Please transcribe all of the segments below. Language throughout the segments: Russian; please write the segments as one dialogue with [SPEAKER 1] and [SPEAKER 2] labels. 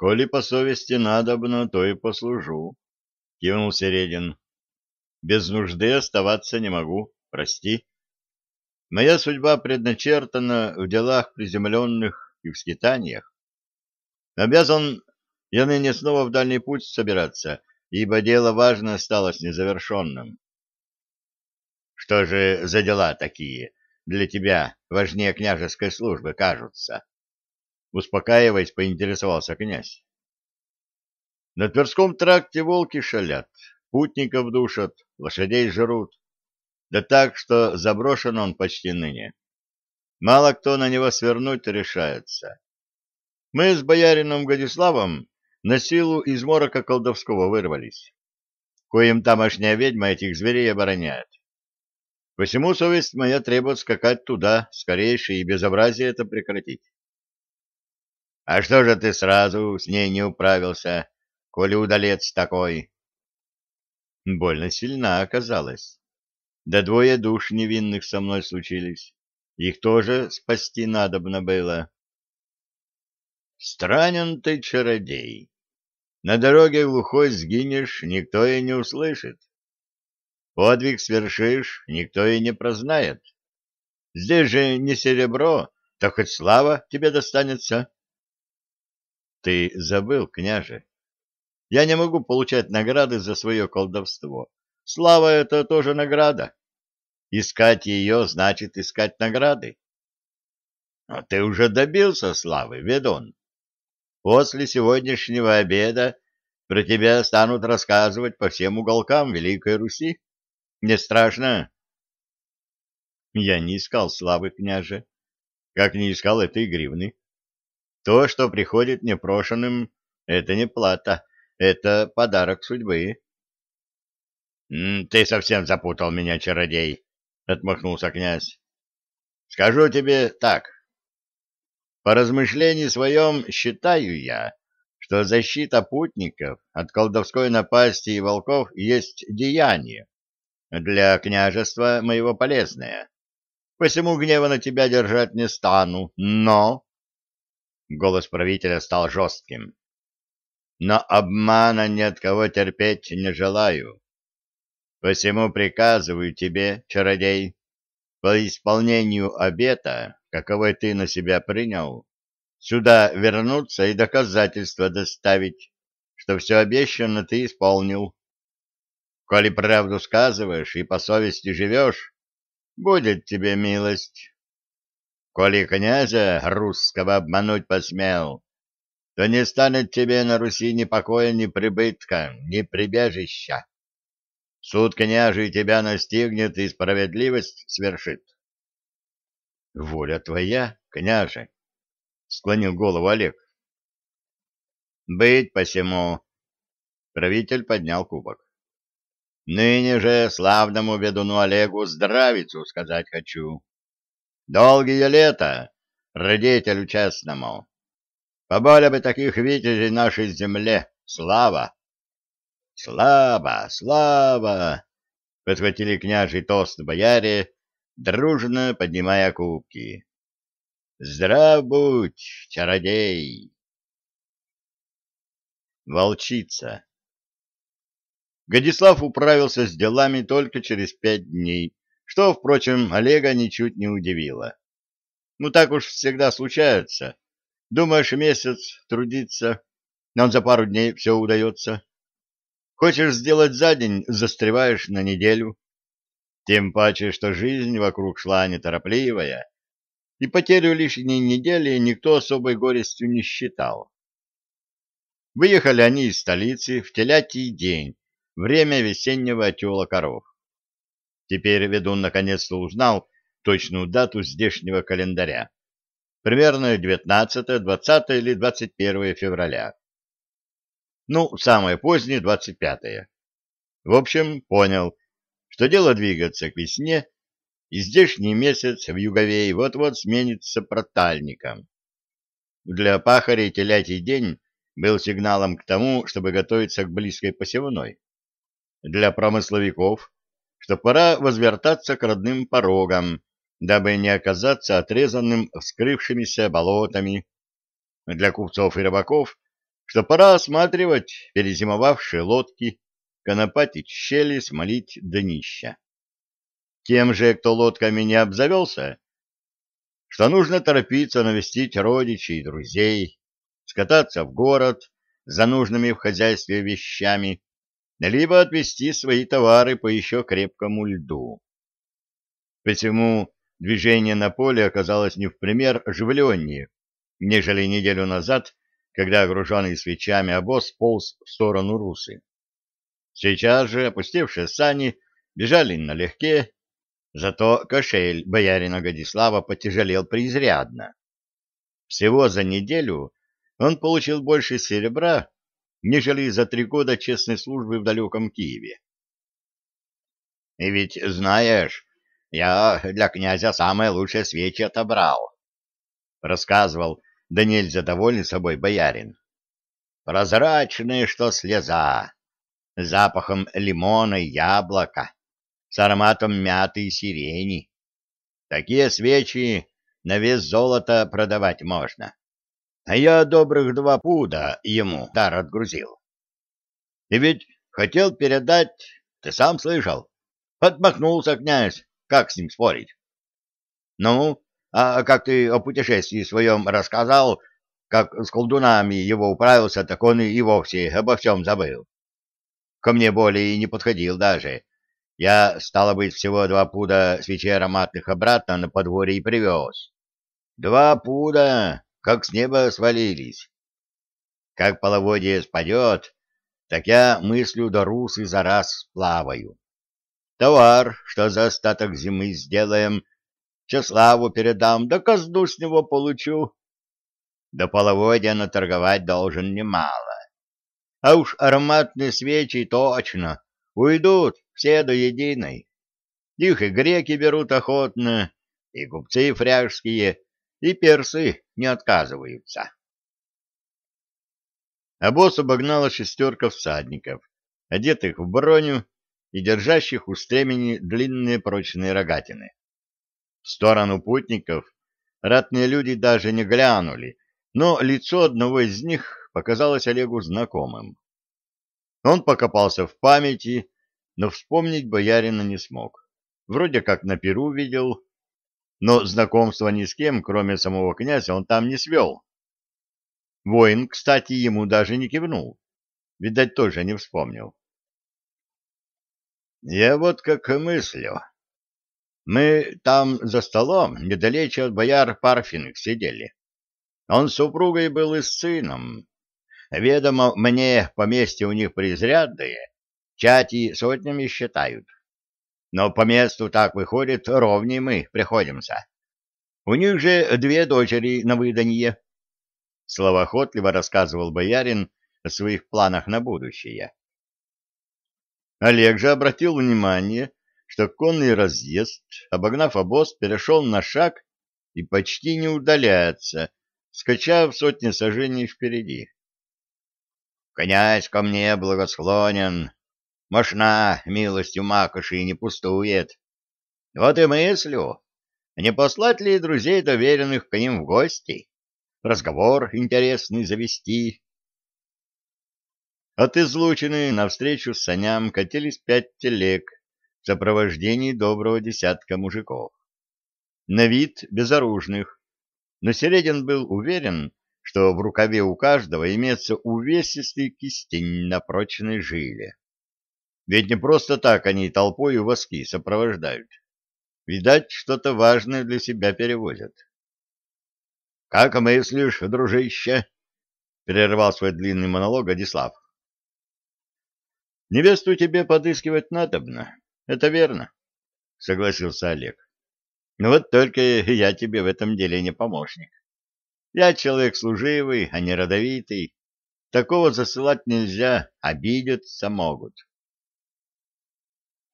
[SPEAKER 1] Коли по совести надобно, то и послужу, — кивнул Середин. — Без нужды оставаться не могу, прости. Моя судьба предначертана в делах приземленных и в скитаниях. Обязан я ныне снова в дальний путь собираться, ибо дело важное осталось незавершенным. — Что же за дела такие для тебя важнее княжеской службы кажутся? Успокаиваясь, поинтересовался князь. На Тверском тракте волки шалят, путников душат, лошадей жрут. Да так, что заброшен он почти ныне. Мало кто на него свернуть решается. Мы с боярином Годиславом на силу из морока колдовского вырвались. Коим тамошняя ведьма этих зверей обороняет. Посему совесть моя требует скакать туда, скорейше, и безобразие это прекратить. А что же ты сразу с ней не управился, коли удалец такой? Больно сильна оказалась. Да двое душ невинных со мной случились. Их тоже спасти надобно было. Странен ты, чародей. На дороге глухой сгинешь, никто и не услышит. Подвиг свершишь, никто и не прознает. Здесь же не серебро, так хоть слава тебе достанется. Ты забыл, княже. Я не могу получать награды за свое колдовство. Слава — это тоже награда. Искать ее значит искать награды. А ты уже добился славы, ведун. После сегодняшнего обеда про тебя станут рассказывать по всем уголкам Великой Руси. Не страшно? Я не искал славы, княже, как не искал этой гривны. То, что приходит непрошенным, это не плата, это подарок судьбы. — Ты совсем запутал меня, чародей, — отмахнулся князь. — Скажу тебе так. По размышлении своем считаю я, что защита путников от колдовской напасти и волков есть деяние, для княжества моего полезное. Посему гнева на тебя держать не стану, но Голос правителя стал жестким. Но обмана ни от кого терпеть не желаю. Посему приказываю тебе, чародей, по исполнению обета, каковой ты на себя принял, сюда вернуться и доказательства доставить, что все обещанное ты исполнил. Коли правду сказываешь и по совести живешь, будет тебе милость. Коли князя русского обмануть посмел, то не станет тебе на Руси ни покоя, ни прибытка, ни прибежища. Суд княжий тебя настигнет и справедливость свершит. — Воля твоя, княже, — склонил голову Олег. — Быть посему. Правитель поднял кубок. — Ныне же славному ведуну Олегу здравицу сказать хочу. Долгие лета, родителю честному. Поболее бы таких витязей нашей земле. Слава! Слава! Слава! Подхватили княжий тост бояре, дружно поднимая кубки. Здрав будь, чародей! Волчица Годислав управился с делами только через пять дней что, впрочем, Олега ничуть не удивило. Ну, так уж всегда случается. Думаешь, месяц трудиться, но за пару дней все удается. Хочешь сделать за день, застреваешь на неделю. Тем паче, что жизнь вокруг шла неторопливая, и потерю лишней недели никто особой горестью не считал. Выехали они из столицы в телятий день, время весеннего отела коров. Теперь ведун наконец-то узнал точную дату здешнего календаря. Примерно 19, 20 или 21 февраля. Ну, самое позднее 25. -е. В общем, понял, что дело двигаться к весне, и здешний месяц в Юговей вот-вот сменится протальником. Для пахарей телятий день был сигналом к тому, чтобы готовиться к близкой посевной. Для промысловиков что пора возвертаться к родным порогам, дабы не оказаться отрезанным вскрывшимися болотами. Для купцов и рыбаков, что пора осматривать перезимовавшие лодки, конопатить щели, смолить днища. Тем же, кто лодками не обзавелся, что нужно торопиться навестить родичей и друзей, скататься в город за нужными в хозяйстве вещами, либо отвезти свои товары по еще крепкому льду. Посему движение на поле оказалось не в пример оживленнее, нежели неделю назад, когда огруженный свечами обоз полз в сторону Русы. Сейчас же опустевшие сани бежали налегке, зато кошель боярина Годислава потяжелел преизрядно. Всего за неделю он получил больше серебра, нежели за три года честной службы в далеком Киеве. И ведь, знаешь, я для князя самые лучшие свечи отобрал, — рассказывал да нельзя довольный собой боярин. Прозрачные, что слеза, запахом лимона и яблока, с ароматом мяты и сирени. Такие свечи на вес золота продавать можно. А я добрых два пуда ему дар отгрузил. И ведь хотел передать, ты сам слышал. Отмахнулся князь, как с ним спорить? Ну, а как ты о путешествии своем рассказал, как с колдунами его управился, так он и вовсе обо всем забыл. Ко мне более и не подходил даже. Я, стало быть, всего два пуда свечей ароматных обратно на подворье и привез. Два пуда, как с неба свалились. Как половодье спадет, так я мыслю до русы за раз плаваю. Товар, что за остаток зимы сделаем, Чеславу передам, да казну с него получу. До половодья наторговать должен немало. А уж ароматные свечи точно уйдут все до единой. Их и греки берут охотно, и купцы фряжские, и персы не отказываются. А босс обогнала шестерка всадников, одетых в броню и держащих у стремени длинные прочные рогатины. В сторону путников ратные люди даже не глянули, но лицо одного из них показалось Олегу знакомым. Он покопался в памяти, но вспомнить боярина не смог. Вроде как на Перу видел, но знакомства ни с кем, кроме самого князя, он там не свел. Воин, кстати, ему даже не кивнул. Видать, тоже не вспомнил. «Я вот как мыслю», мы там за столом, недалече от бояр Парфиных, сидели. Он с супругой был и с сыном. Ведомо мне поместье у них презрядное, чати сотнями считают. Но по месту так выходит, ровней мы приходимся. У них же две дочери на выданье. Словоохотливо рассказывал боярин о своих планах на будущее. Олег же обратил внимание, что конный разъезд, обогнав обоз, перешел на шаг и почти не удаляется, скачав сотни сажений впереди. «Князь ко мне благосклонен, мощна милостью макоши не пустует. Вот и мыслю, не послать ли друзей доверенных к ним в гости, разговор интересный завести». От излучины навстречу саням катились пять телег, в сопровождении доброго десятка мужиков. На вид безоружных, но Середин был уверен, что в рукаве у каждого имеется увесистый кистень на прочной жиле. Ведь не просто так они толпой у воски сопровождают. Видать, что-то важное для себя перевозят. — Как мыслишь, дружище? — прервал свой длинный монолог Адислав. — Невесту тебе подыскивать надобно. Это верно, согласился Олег. Но вот только я тебе в этом деле не помощник. Я человек служивый, а не родовитый. Такого засылать нельзя, обидеться могут.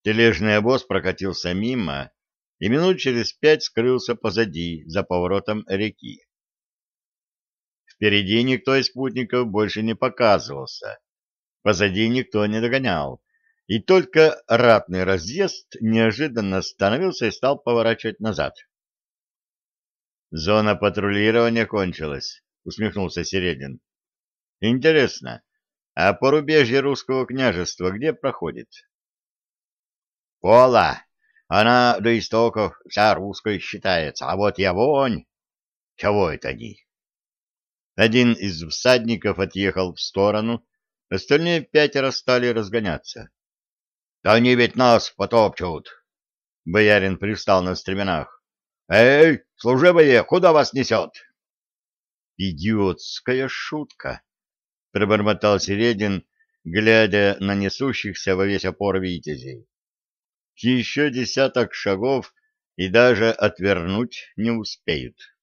[SPEAKER 1] Тележный обоз прокатился мимо и минут через пять скрылся позади, за поворотом реки. Впереди никто из спутников больше не показывался. Позади никто не догонял. И только ратный разъезд неожиданно остановился и стал поворачивать назад. «Зона патрулирования кончилась», — усмехнулся Середин. Интересно, а порубежье русского княжества где проходит? Пола. Она до истоков вся русской считается, а вот я вонь. Чего это они? Один из всадников отъехал в сторону, остальные пятеро стали разгоняться. — Да они ведь нас потопчут! — боярин пристал на стременах. — Эй, служивые, куда вас несет? — Идиотская шутка! — пробормотал Середин, глядя на несущихся во весь опор витязей. Еще десяток шагов и даже отвернуть не успеют.